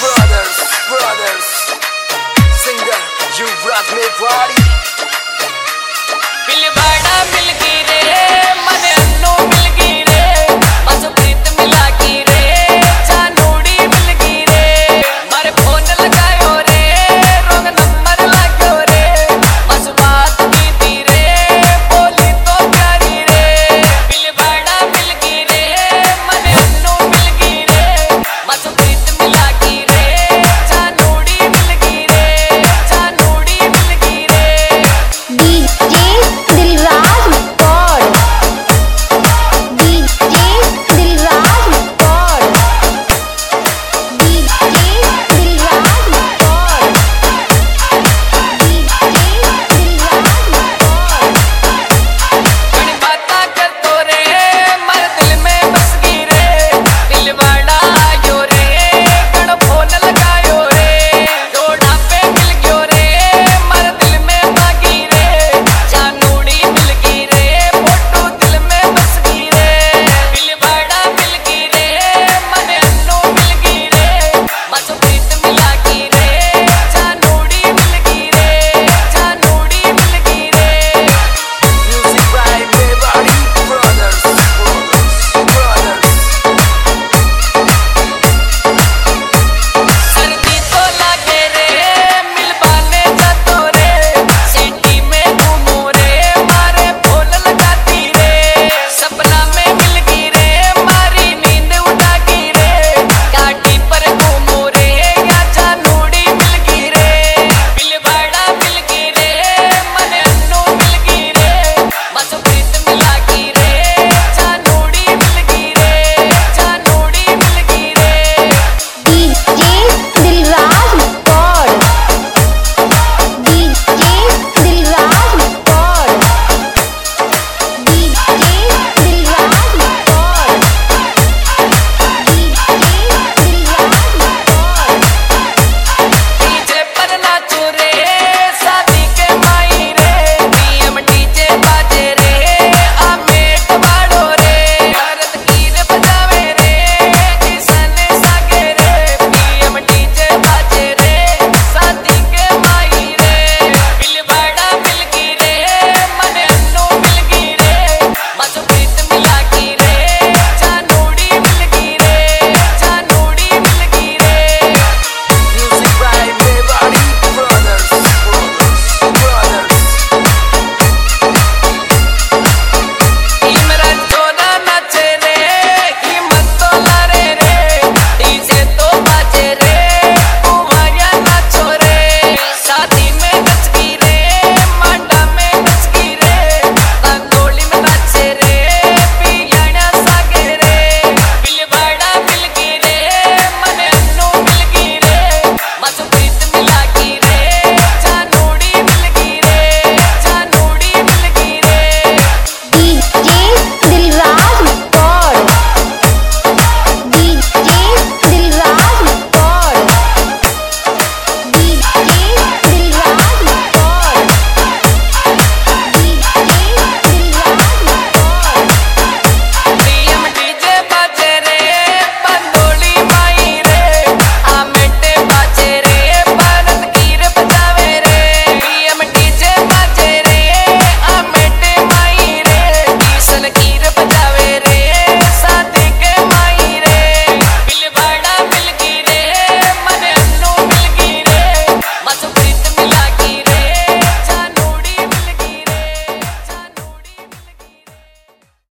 brothers, brothers. Singer, you brought me party.